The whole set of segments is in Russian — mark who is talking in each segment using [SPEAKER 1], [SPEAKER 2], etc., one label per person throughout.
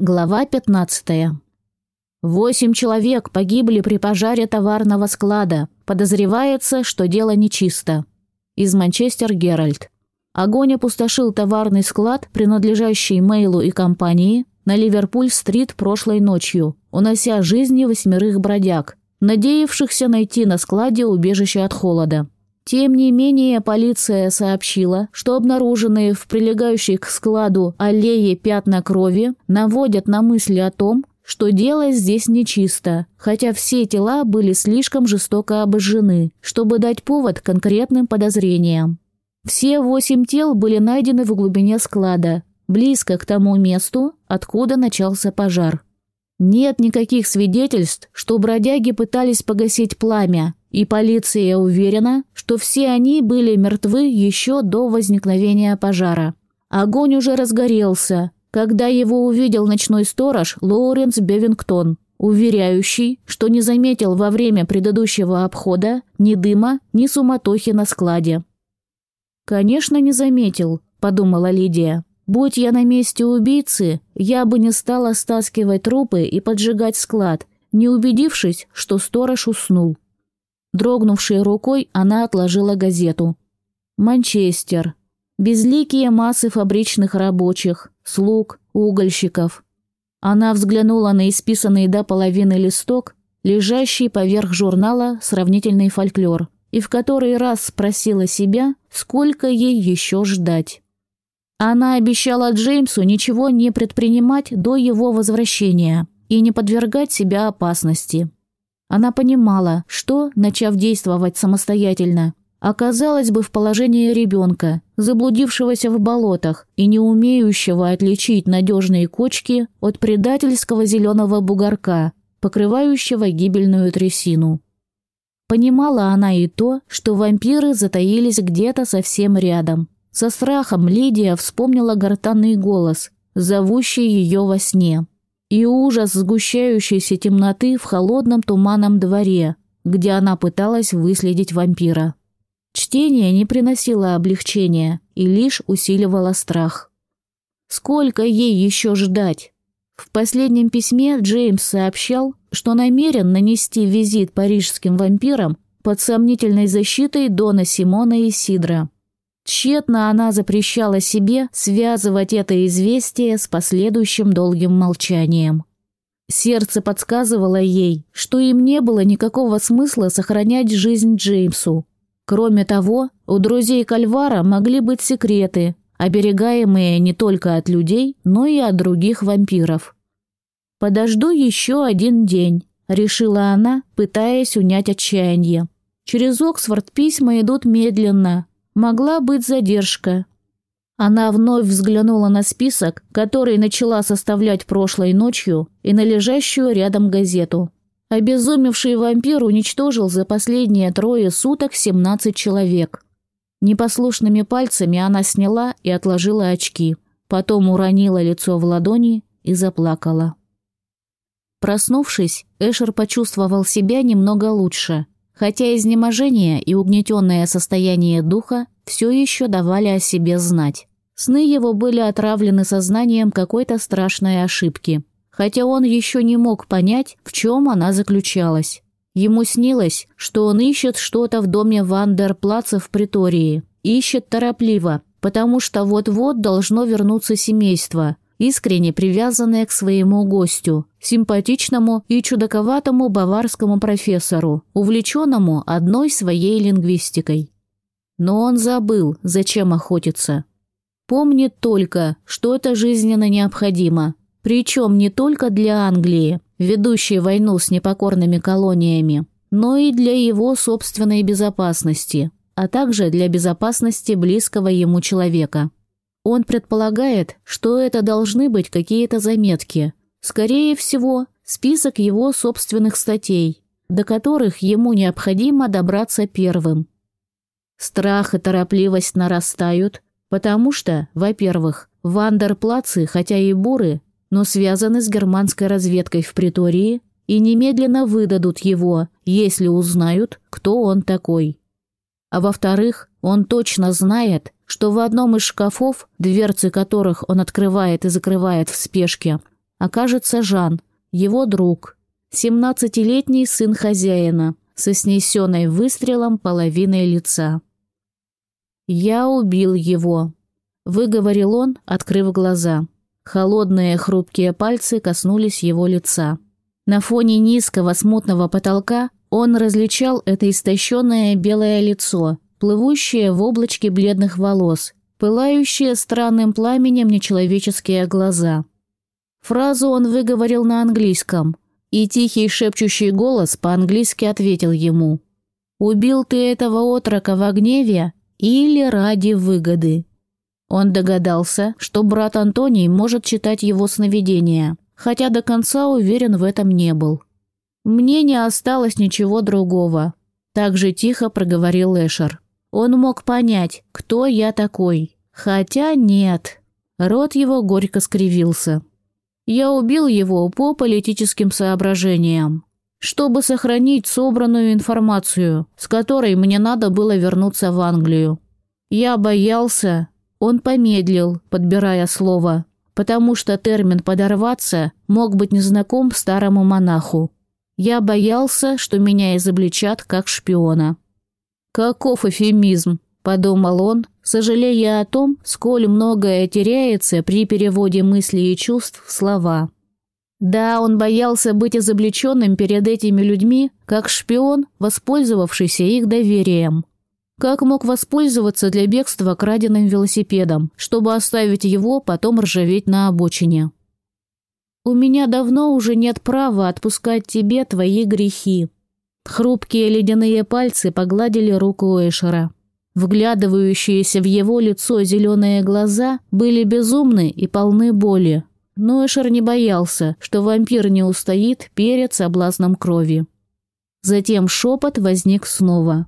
[SPEAKER 1] Глава 15. Восемь человек погибли при пожаре товарного склада. Подозревается, что дело нечисто. Из Манчестер Геральт. Огонь опустошил товарный склад, принадлежащий Мейлу и компании, на Ливерпуль-стрит прошлой ночью, унося жизни восьмерых бродяг, надеявшихся найти на складе убежище от холода. Тем не менее, полиция сообщила, что обнаруженные в прилегающей к складу аллее пятна крови наводят на мысли о том, что дело здесь нечисто, хотя все тела были слишком жестоко обожжены, чтобы дать повод конкретным подозрениям. Все восемь тел были найдены в глубине склада, близко к тому месту, откуда начался пожар. Нет никаких свидетельств, что бродяги пытались погасить пламя, и полиция уверена, что все они были мертвы еще до возникновения пожара. Огонь уже разгорелся, когда его увидел ночной сторож Лоуренс Бевингтон, уверяющий, что не заметил во время предыдущего обхода ни дыма, ни суматохи на складе. «Конечно, не заметил», – подумала Лидия. «Будь я на месте убийцы, я бы не стала стаскивать трупы и поджигать склад, не убедившись, что сторож уснул». Дрогнувшей рукой она отложила газету. Манчестер. Безликие массы фабричных рабочих, слуг, угольщиков. Она взглянула на исписанный до половины листок, лежащий поверх журнала «Сравнительный фольклор», и в который раз спросила себя, сколько ей еще ждать. Она обещала Джеймсу ничего не предпринимать до его возвращения и не подвергать себя опасности. Она понимала, что, начав действовать самостоятельно, оказалась бы в положении ребенка, заблудившегося в болотах и не умеющего отличить надежные кочки от предательского зеленого бугорка, покрывающего гибельную трясину. Понимала она и то, что вампиры затаились где-то совсем рядом. Со страхом Лидия вспомнила гортанный голос, зовущий ее во сне и ужас сгущающейся темноты в холодном туманном дворе, где она пыталась выследить вампира. Чтение не приносило облегчения и лишь усиливало страх. Сколько ей еще ждать? В последнем письме Джеймс сообщал, что намерен нанести визит парижским вампирам под сомнительной защитой Дона Симона и Сидра. Тщетно она запрещала себе связывать это известие с последующим долгим молчанием. Сердце подсказывало ей, что им не было никакого смысла сохранять жизнь Джеймсу. Кроме того, у друзей Кальвара могли быть секреты, оберегаемые не только от людей, но и от других вампиров. «Подожду еще один день», – решила она, пытаясь унять отчаяние. Через Оксфорд письма идут медленно, Могла быть задержка. Она вновь взглянула на список, который начала составлять прошлой ночью, и на лежащую рядом газету. Обезумевший вампир уничтожил за последние трое суток 17 человек. Непослушными пальцами она сняла и отложила очки, потом уронила лицо в ладони и заплакала. Проснувшись, Эшер почувствовал себя немного лучше – хотя изнеможение и угнетенное состояние духа все еще давали о себе знать. Сны его были отравлены сознанием какой-то страшной ошибки, хотя он еще не мог понять, в чем она заключалась. Ему снилось, что он ищет что-то в доме Вандерплаца в Притории. Ищет торопливо, потому что вот-вот должно вернуться семейство – искренне привязанная к своему гостю, симпатичному и чудаковатому баварскому профессору, увлеченному одной своей лингвистикой. Но он забыл, зачем охотиться. Помнит только, что это жизненно необходимо, причем не только для Англии, ведущей войну с непокорными колониями, но и для его собственной безопасности, а также для безопасности близкого ему человека. Он предполагает, что это должны быть какие-то заметки. Скорее всего, список его собственных статей, до которых ему необходимо добраться первым. Страх и торопливость нарастают, потому что, во-первых, вандерплацы, хотя и буры, но связаны с германской разведкой в Притории и немедленно выдадут его, если узнают, кто он такой. А во-вторых, он точно знает, что в одном из шкафов, дверцы которых он открывает и закрывает в спешке, окажется Жан, его друг, семнадцатилетний сын хозяина, со снесенной выстрелом половиной лица. «Я убил его», — выговорил он, открыв глаза. Холодные хрупкие пальцы коснулись его лица. На фоне низкого смутного потолка он различал это истощенное белое лицо, плывущее в облачке бледных волос, пылающие странным пламенем нечеловеческие глаза. Фразу он выговорил на английском, и тихий шепчущий голос по-английски ответил ему. «Убил ты этого отрока в гневе или ради выгоды?» Он догадался, что брат Антоний может читать его сновидения, хотя до конца уверен в этом не был. «Мне не осталось ничего другого», — так же тихо проговорил Эшер. Он мог понять, кто я такой. Хотя нет. Рот его горько скривился. Я убил его по политическим соображениям, чтобы сохранить собранную информацию, с которой мне надо было вернуться в Англию. Я боялся, он помедлил, подбирая слово, потому что термин «подорваться» мог быть незнаком старому монаху. Я боялся, что меня изобличат как шпиона. «Каков эфемизм?» – подумал он, сожалея о том, сколь многое теряется при переводе мыслей и чувств в слова. Да, он боялся быть изобличенным перед этими людьми, как шпион, воспользовавшийся их доверием. Как мог воспользоваться для бегства краденым велосипедом, чтобы оставить его потом ржаветь на обочине? «У меня давно уже нет права отпускать тебе твои грехи». Хрупкие ледяные пальцы погладили руку Эшера. Вглядывающиеся в его лицо зеленые глаза были безумны и полны боли. Но Эшер не боялся, что вампир не устоит перед соблазном крови. Затем шепот возник снова.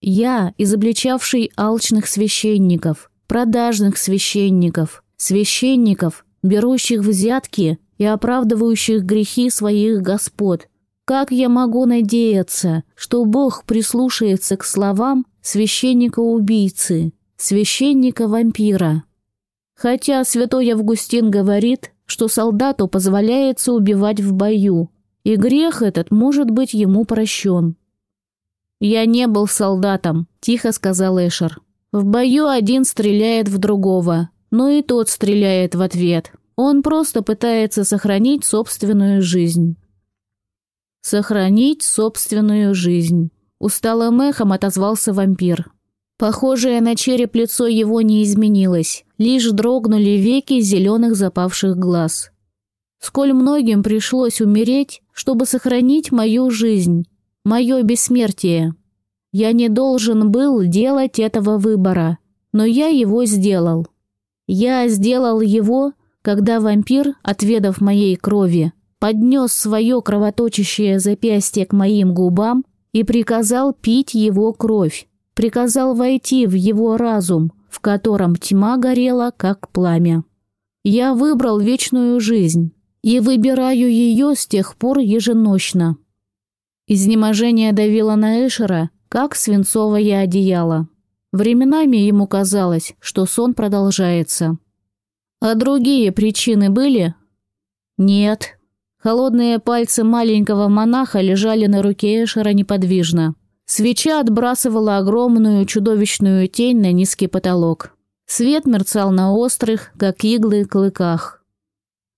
[SPEAKER 1] Я, изобличавший алчных священников, продажных священников, священников, берущих взятки и оправдывающих грехи своих господ. Как я могу надеяться, что Бог прислушается к словам священника-убийцы, священника-вампира? Хотя святой Августин говорит, что солдату позволяется убивать в бою, и грех этот может быть ему прощен. «Я не был солдатом», – тихо сказал Эшер. «В бою один стреляет в другого, но и тот стреляет в ответ. Он просто пытается сохранить собственную жизнь». «Сохранить собственную жизнь», – усталым эхом отозвался вампир. Похожее на череп лицо его не изменилось, лишь дрогнули веки зеленых запавших глаз. Сколь многим пришлось умереть, чтобы сохранить мою жизнь, мое бессмертие. Я не должен был делать этого выбора, но я его сделал. Я сделал его, когда вампир, отведав моей крови, поднес свое кровоточащее запястье к моим губам и приказал пить его кровь, приказал войти в его разум, в котором тьма горела, как пламя. Я выбрал вечную жизнь и выбираю ее с тех пор еженочно. Изнеможение давило на Эшера, как свинцовое одеяло. Временами ему казалось, что сон продолжается. А другие причины были? Нет. Холодные пальцы маленького монаха лежали на руке Эшера неподвижно. Свеча отбрасывала огромную чудовищную тень на низкий потолок. Свет мерцал на острых, как иглы, клыках.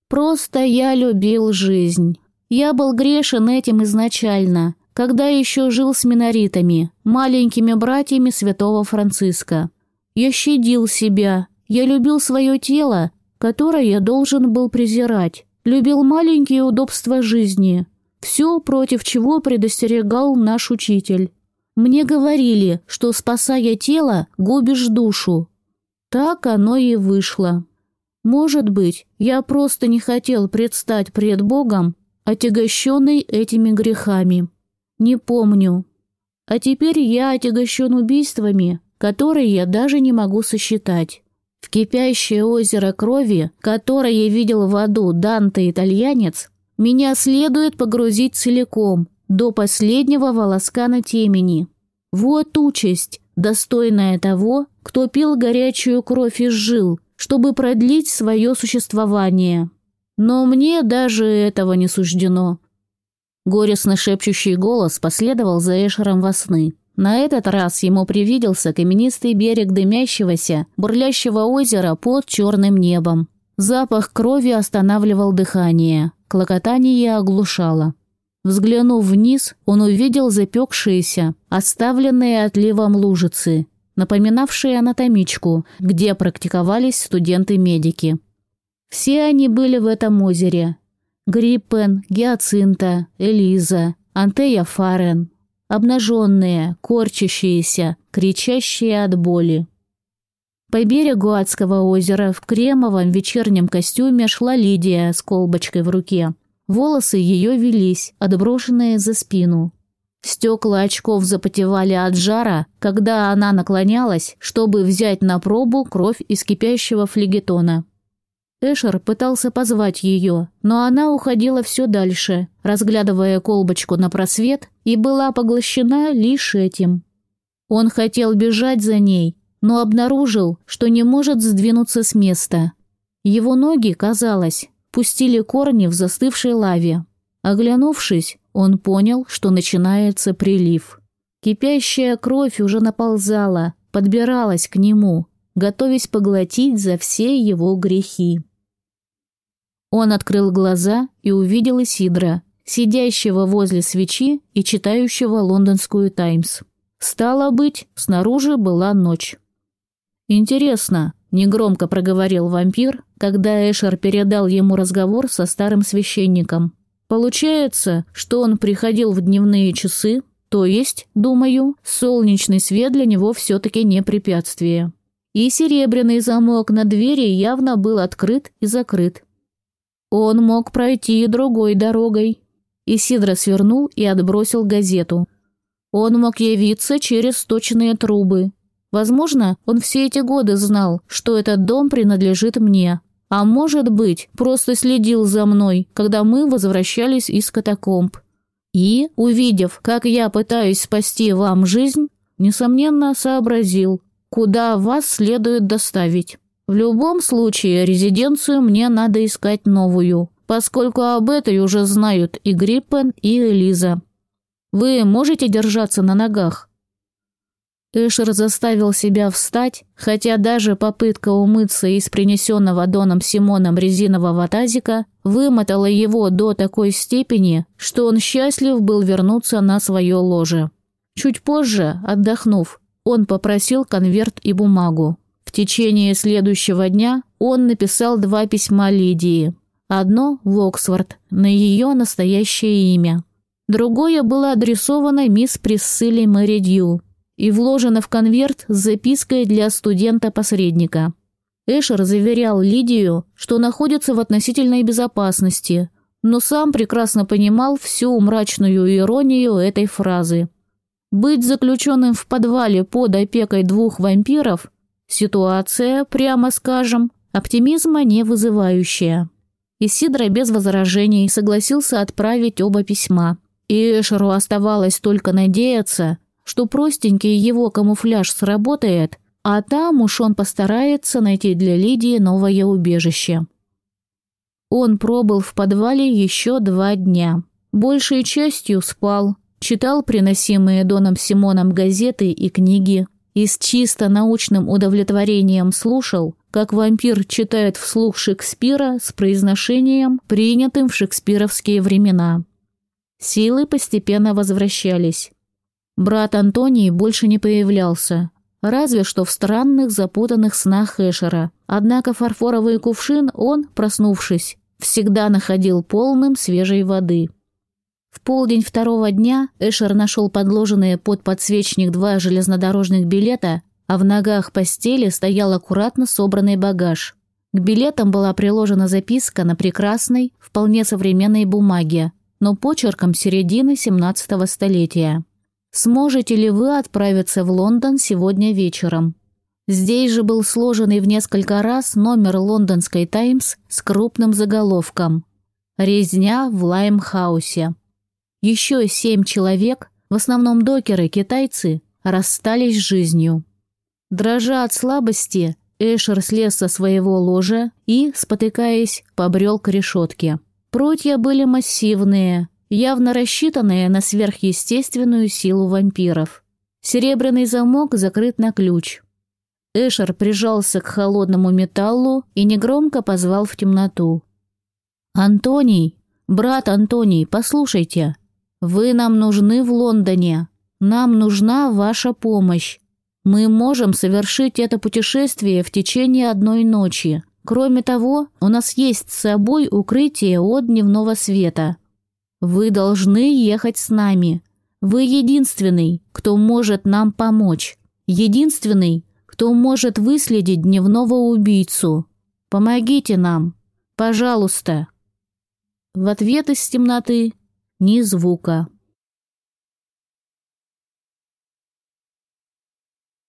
[SPEAKER 1] Просто я любил жизнь. Я был грешен этим изначально, когда еще жил с миноритами, маленькими братьями святого Франциска. Я щадил себя, я любил свое тело, которое я должен был презирать, любил маленькие удобства жизни, все, против чего предостерегал наш учитель. Мне говорили, что, спасая тело, губишь душу. Так оно и вышло. Может быть, я просто не хотел предстать пред Богом отягощенный этими грехами. Не помню. А теперь я отягощен убийствами, которые я даже не могу сосчитать. В кипящее озеро крови, которое видел в аду Данте-итальянец, меня следует погрузить целиком, до последнего волоска на темени. Вот участь, достойная того, кто пил горячую кровь из жил, чтобы продлить свое существование. Но мне даже этого не суждено. Горестно шепчущий голос последовал за Эшером во сны. На этот раз ему привиделся каменистый берег дымящегося, бурлящего озера под черным небом. Запах крови останавливал дыхание, клокотание оглушало. Взглянув вниз, он увидел запекшиеся, оставленные отливом лужицы, напоминавшие анатомичку, где практиковались студенты-медики. Все они были в этом озере. Гриппен, Гиацинта, Элиза, Антея Фарен. Обнаженные, корчащиеся, кричащие от боли. По берегу Адского озера в кремовом вечернем костюме шла Лидия с колбочкой в руке. Волосы ее велись, отброшенные за спину. Стекла очков запотевали от жара, когда она наклонялась, чтобы взять на пробу кровь из кипящего флегетона. Эшер пытался позвать ее, но она уходила все дальше, разглядывая колбочку на просвет, и была поглощена лишь этим. Он хотел бежать за ней, но обнаружил, что не может сдвинуться с места. Его ноги, казалось, пустили корни в застывшей лаве. Оглянувшись, он понял, что начинается прилив. Кипящая кровь уже наползала, подбиралась к нему, готовясь поглотить за все его грехи. Он открыл глаза и увидел Исидра, сидящего возле свечи и читающего лондонскую «Таймс». Стало быть, снаружи была ночь. «Интересно», – негромко проговорил вампир, когда Эшер передал ему разговор со старым священником. «Получается, что он приходил в дневные часы, то есть, думаю, солнечный свет для него все-таки не препятствие. И серебряный замок на двери явно был открыт и закрыт. Он мог пройти другой дорогой. Исидро свернул и отбросил газету. Он мог явиться через сточные трубы. Возможно, он все эти годы знал, что этот дом принадлежит мне. А может быть, просто следил за мной, когда мы возвращались из катакомб. И, увидев, как я пытаюсь спасти вам жизнь, несомненно сообразил, куда вас следует доставить. В любом случае, резиденцию мне надо искать новую, поскольку об этой уже знают и Гриппен, и Элиза. Вы можете держаться на ногах?» Эшер заставил себя встать, хотя даже попытка умыться из принесенного Доном Симоном резинового тазика вымотала его до такой степени, что он счастлив был вернуться на свое ложе. Чуть позже, отдохнув, он попросил конверт и бумагу. В течение следующего дня он написал два письма Лидии. Одно в Оксфорд, на ее настоящее имя. Другое было адресовано мисс Присцилле Мэри Дью и вложено в конверт с запиской для студента-посредника. Эшер заверял Лидию, что находится в относительной безопасности, но сам прекрасно понимал всю мрачную иронию этой фразы. Быть заключенным в подвале под опекой двух вампиров Ситуация, прямо скажем, оптимизма не вызывающая. Исидро без возражений согласился отправить оба письма. И Эшеру оставалось только надеяться, что простенький его камуфляж сработает, а там уж он постарается найти для Лидии новое убежище. Он пробыл в подвале еще два дня. Большей частью спал, читал приносимые Доном Симоном газеты и книги, и с чисто научным удовлетворением слушал, как вампир читает вслух Шекспира с произношением, принятым в шекспировские времена. Силы постепенно возвращались. Брат Антоний больше не появлялся, разве что в странных запутанных снах Эшера. Однако фарфоровый кувшин он, проснувшись, всегда находил полным свежей воды. В полдень второго дня Эшер нашел подложенные под подсвечник два железнодорожных билета, а в ногах постели стоял аккуратно собранный багаж. К билетам была приложена записка на прекрасной, вполне современной бумаге, но почерком середины 17 столетия. «Сможете ли вы отправиться в Лондон сегодня вечером?» Здесь же был сложенный в несколько раз номер лондонской «Таймс» с крупным заголовком «Резня в Лаймхаусе». Еще семь человек, в основном докеры, китайцы, расстались с жизнью. Дрожа от слабости, Эшер слез со своего ложа и, спотыкаясь, побрел к решетке. Прутья были массивные, явно рассчитанные на сверхъестественную силу вампиров. Серебряный замок закрыт на ключ. Эшер прижался к холодному металлу и негромко позвал в темноту. «Антоний! Брат Антоний, послушайте! Вы нам нужны в Лондоне! Нам нужна ваша помощь! Мы можем совершить это путешествие в течение одной ночи. Кроме того, у нас есть с собой укрытие от дневного света. Вы должны ехать с нами. Вы единственный, кто может нам помочь. Единственный, кто может выследить дневного убийцу. Помогите нам. Пожалуйста. В ответ из темноты ни звука.